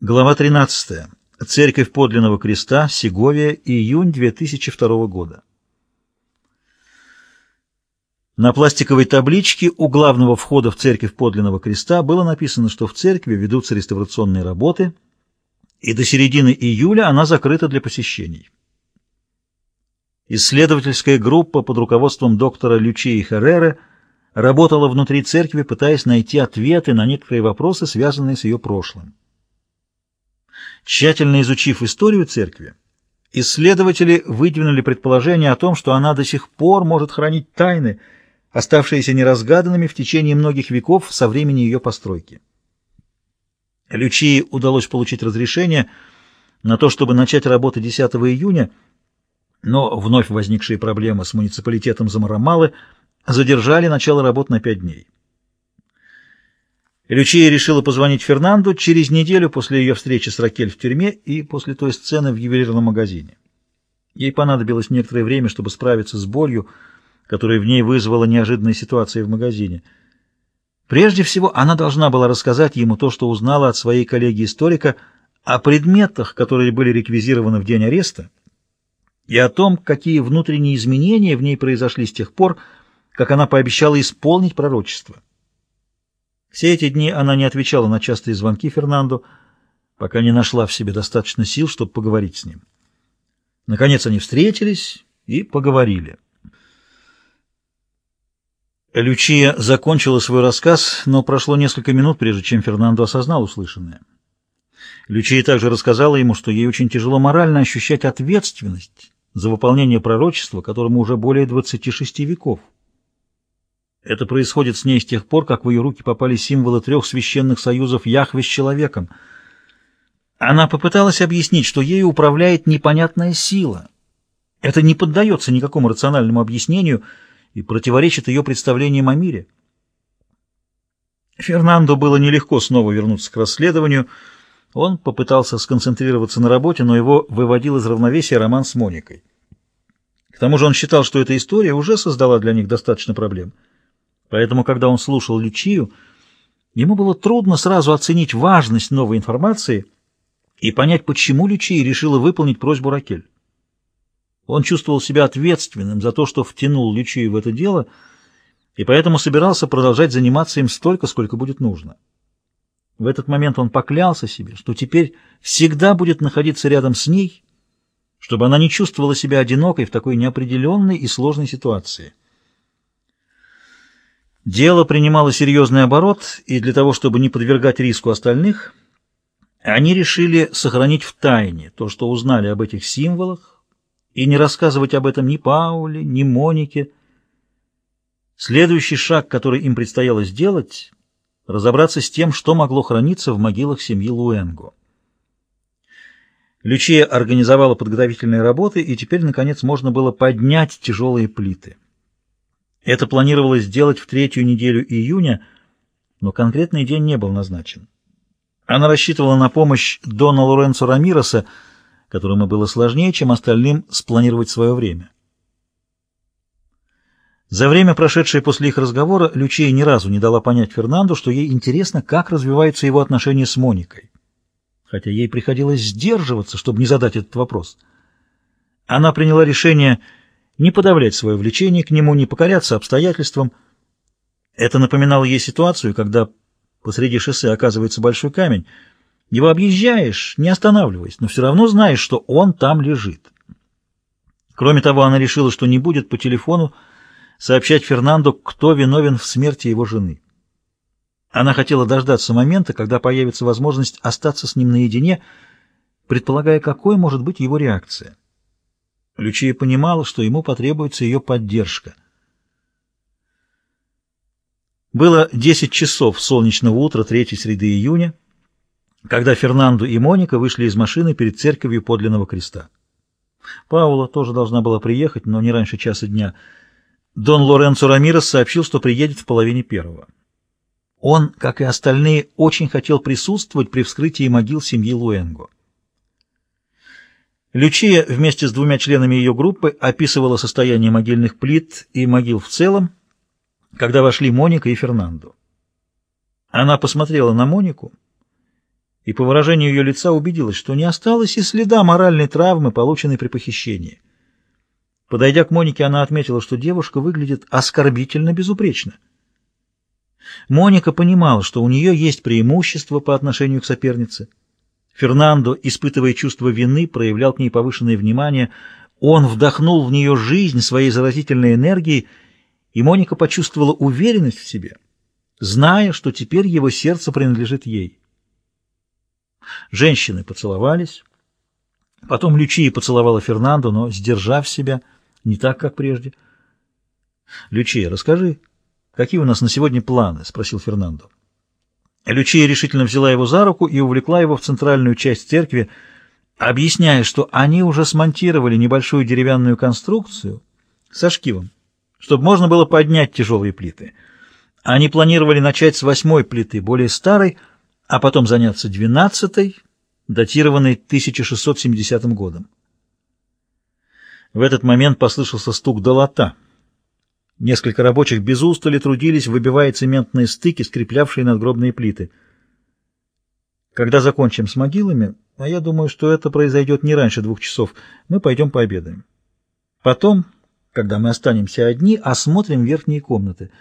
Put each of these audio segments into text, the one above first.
Глава 13. Церковь подлинного креста, Сеговия, июнь 2002 года. На пластиковой табличке у главного входа в церковь подлинного креста было написано, что в церкви ведутся реставрационные работы, и до середины июля она закрыта для посещений. Исследовательская группа под руководством доктора Лючии Херреры работала внутри церкви, пытаясь найти ответы на некоторые вопросы, связанные с ее прошлым. Тщательно изучив историю церкви, исследователи выдвинули предположение о том, что она до сих пор может хранить тайны, оставшиеся неразгаданными в течение многих веков со времени ее постройки. Лючии удалось получить разрешение на то, чтобы начать работу 10 июня, но вновь возникшие проблемы с муниципалитетом Замарамалы задержали начало работ на пять дней. Лючия решила позвонить Фернанду через неделю после ее встречи с Ракель в тюрьме и после той сцены в ювелирном магазине. Ей понадобилось некоторое время, чтобы справиться с болью, которая в ней вызвала неожиданная ситуация в магазине. Прежде всего, она должна была рассказать ему то, что узнала от своей коллеги-историка о предметах, которые были реквизированы в день ареста, и о том, какие внутренние изменения в ней произошли с тех пор, как она пообещала исполнить пророчество. Все эти дни она не отвечала на частые звонки Фернанду, пока не нашла в себе достаточно сил, чтобы поговорить с ним. Наконец они встретились и поговорили. Лючия закончила свой рассказ, но прошло несколько минут, прежде чем Фернандо осознал услышанное. Лючия также рассказала ему, что ей очень тяжело морально ощущать ответственность за выполнение пророчества, которому уже более 26 веков. Это происходит с ней с тех пор, как в ее руки попали символы трех священных союзов Яхве с человеком. Она попыталась объяснить, что ею управляет непонятная сила. Это не поддается никакому рациональному объяснению и противоречит ее представлениям о мире. Фернандо было нелегко снова вернуться к расследованию. Он попытался сконцентрироваться на работе, но его выводил из равновесия роман с Моникой. К тому же он считал, что эта история уже создала для них достаточно проблем. Поэтому, когда он слушал Лючию, ему было трудно сразу оценить важность новой информации и понять, почему Лючия решила выполнить просьбу Ракель. Он чувствовал себя ответственным за то, что втянул Лючию в это дело, и поэтому собирался продолжать заниматься им столько, сколько будет нужно. В этот момент он поклялся себе, что теперь всегда будет находиться рядом с ней, чтобы она не чувствовала себя одинокой в такой неопределенной и сложной ситуации. Дело принимало серьезный оборот, и для того, чтобы не подвергать риску остальных, они решили сохранить в тайне то, что узнали об этих символах, и не рассказывать об этом ни Пауле, ни Монике. Следующий шаг, который им предстояло сделать, разобраться с тем, что могло храниться в могилах семьи Луэнго. Лючия организовала подготовительные работы, и теперь, наконец, можно было поднять тяжелые плиты. Это планировалось сделать в третью неделю июня, но конкретный день не был назначен. Она рассчитывала на помощь Дона Лоренцо Рамироса, которому было сложнее, чем остальным спланировать свое время. За время, прошедшее после их разговора, Лючия ни разу не дала понять Фернанду, что ей интересно, как развиваются его отношения с Моникой. Хотя ей приходилось сдерживаться, чтобы не задать этот вопрос. Она приняла решение не подавлять свое влечение к нему, не покоряться обстоятельствам. Это напоминало ей ситуацию, когда посреди шоссе оказывается большой камень. Его объезжаешь, не останавливаясь, но все равно знаешь, что он там лежит. Кроме того, она решила, что не будет по телефону сообщать Фернандо, кто виновен в смерти его жены. Она хотела дождаться момента, когда появится возможность остаться с ним наедине, предполагая, какой может быть его реакция. Лючия понимала, что ему потребуется ее поддержка. Было 10 часов солнечного утра 3 среды июня, когда Фернандо и Моника вышли из машины перед церковью подлинного креста. Паула тоже должна была приехать, но не раньше часа дня. Дон Лоренцо Рамирес сообщил, что приедет в половине первого. Он, как и остальные, очень хотел присутствовать при вскрытии могил семьи Луэнго. Лючия вместе с двумя членами ее группы описывала состояние могильных плит и могил в целом, когда вошли Моника и Фернандо. Она посмотрела на Монику, и по выражению ее лица убедилась, что не осталось и следа моральной травмы, полученной при похищении. Подойдя к Монике, она отметила, что девушка выглядит оскорбительно безупречно. Моника понимала, что у нее есть преимущество по отношению к сопернице. Фернандо, испытывая чувство вины, проявлял к ней повышенное внимание. Он вдохнул в нее жизнь своей заразительной энергией, и Моника почувствовала уверенность в себе, зная, что теперь его сердце принадлежит ей. Женщины поцеловались. Потом Лючия поцеловала Фернандо, но, сдержав себя, не так, как прежде. «Лючия, расскажи, какие у нас на сегодня планы?» — спросил Фернандо. Лючия решительно взяла его за руку и увлекла его в центральную часть церкви, объясняя, что они уже смонтировали небольшую деревянную конструкцию со шкивом, чтобы можно было поднять тяжелые плиты. Они планировали начать с восьмой плиты, более старой, а потом заняться двенадцатой, датированной 1670 годом. В этот момент послышался стук долота. Несколько рабочих без устали трудились, выбивая цементные стыки, скреплявшие надгробные плиты. Когда закончим с могилами, а я думаю, что это произойдет не раньше двух часов, мы пойдем пообедаем. Потом, когда мы останемся одни, осмотрим верхние комнаты.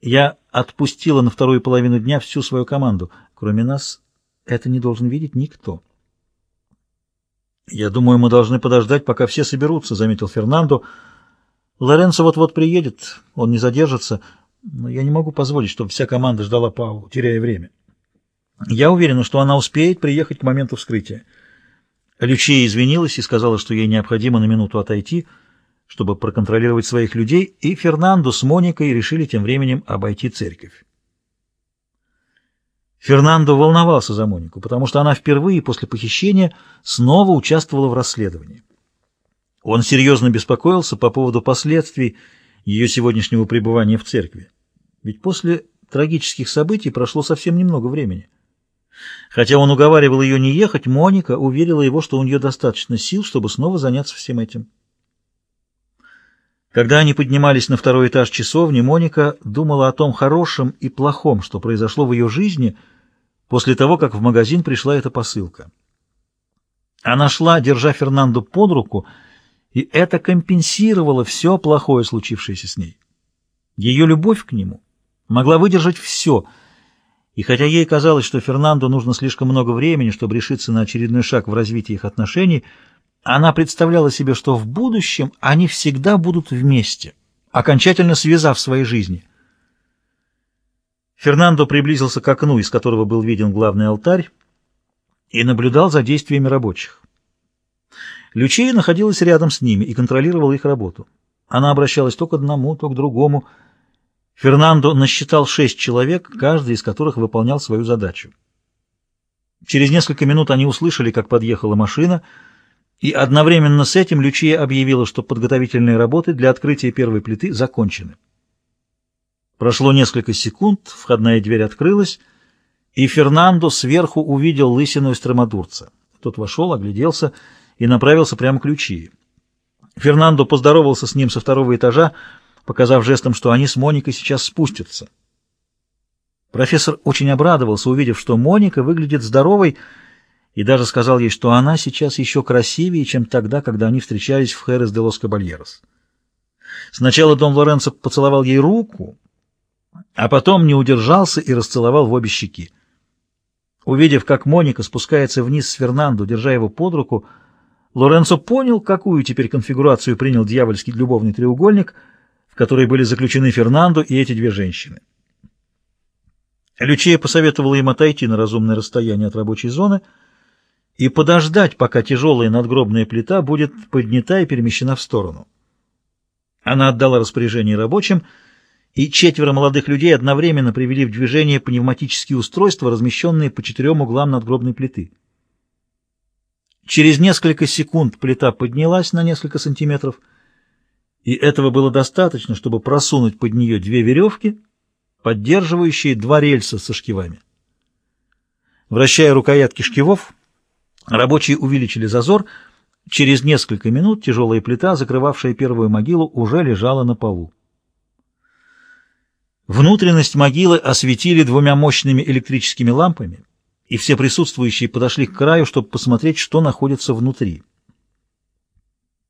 Я отпустила на вторую половину дня всю свою команду. Кроме нас, это не должен видеть никто. «Я думаю, мы должны подождать, пока все соберутся», — заметил Фернандо. «Лоренцо вот-вот приедет, он не задержится, но я не могу позволить, чтобы вся команда ждала Паулу, теряя время. Я уверена, что она успеет приехать к моменту вскрытия». Лючия извинилась и сказала, что ей необходимо на минуту отойти, чтобы проконтролировать своих людей, и Фернандо с Моникой решили тем временем обойти церковь. Фернандо волновался за Монику, потому что она впервые после похищения снова участвовала в расследовании. Он серьезно беспокоился по поводу последствий ее сегодняшнего пребывания в церкви. Ведь после трагических событий прошло совсем немного времени. Хотя он уговаривал ее не ехать, Моника уверила его, что у нее достаточно сил, чтобы снова заняться всем этим. Когда они поднимались на второй этаж часовни, Моника думала о том хорошем и плохом, что произошло в ее жизни – после того, как в магазин пришла эта посылка. Она шла, держа Фернандо под руку, и это компенсировало все плохое, случившееся с ней. Ее любовь к нему могла выдержать все, и хотя ей казалось, что Фернандо нужно слишком много времени, чтобы решиться на очередной шаг в развитии их отношений, она представляла себе, что в будущем они всегда будут вместе, окончательно связав свои жизни – Фернандо приблизился к окну, из которого был виден главный алтарь, и наблюдал за действиями рабочих. Лючия находилась рядом с ними и контролировала их работу. Она обращалась то к одному, то к другому. Фернандо насчитал шесть человек, каждый из которых выполнял свою задачу. Через несколько минут они услышали, как подъехала машина, и одновременно с этим Лючия объявила, что подготовительные работы для открытия первой плиты закончены. Прошло несколько секунд, входная дверь открылась, и Фернандо сверху увидел лысину эстромадурца. Тот вошел, огляделся и направился прямо к Лючии. Фернандо поздоровался с ним со второго этажа, показав жестом, что они с Моникой сейчас спустятся. Профессор очень обрадовался, увидев, что Моника выглядит здоровой, и даже сказал ей, что она сейчас еще красивее, чем тогда, когда они встречались в Херес де лос Кабальерос. Сначала Дон Лоренцо поцеловал ей руку, а потом не удержался и расцеловал в обе щеки. Увидев, как Моника спускается вниз с Фернандо, держа его под руку, Лоренцо понял, какую теперь конфигурацию принял дьявольский любовный треугольник, в который были заключены Фернандо и эти две женщины. Лючия посоветовала им отойти на разумное расстояние от рабочей зоны и подождать, пока тяжелая надгробная плита будет поднята и перемещена в сторону. Она отдала распоряжение рабочим — и четверо молодых людей одновременно привели в движение пневматические устройства, размещенные по четырем углам надгробной плиты. Через несколько секунд плита поднялась на несколько сантиметров, и этого было достаточно, чтобы просунуть под нее две веревки, поддерживающие два рельса со шкивами. Вращая рукоятки шкивов, рабочие увеличили зазор. Через несколько минут тяжелая плита, закрывавшая первую могилу, уже лежала на полу. Внутренность могилы осветили двумя мощными электрическими лампами, и все присутствующие подошли к краю, чтобы посмотреть, что находится внутри.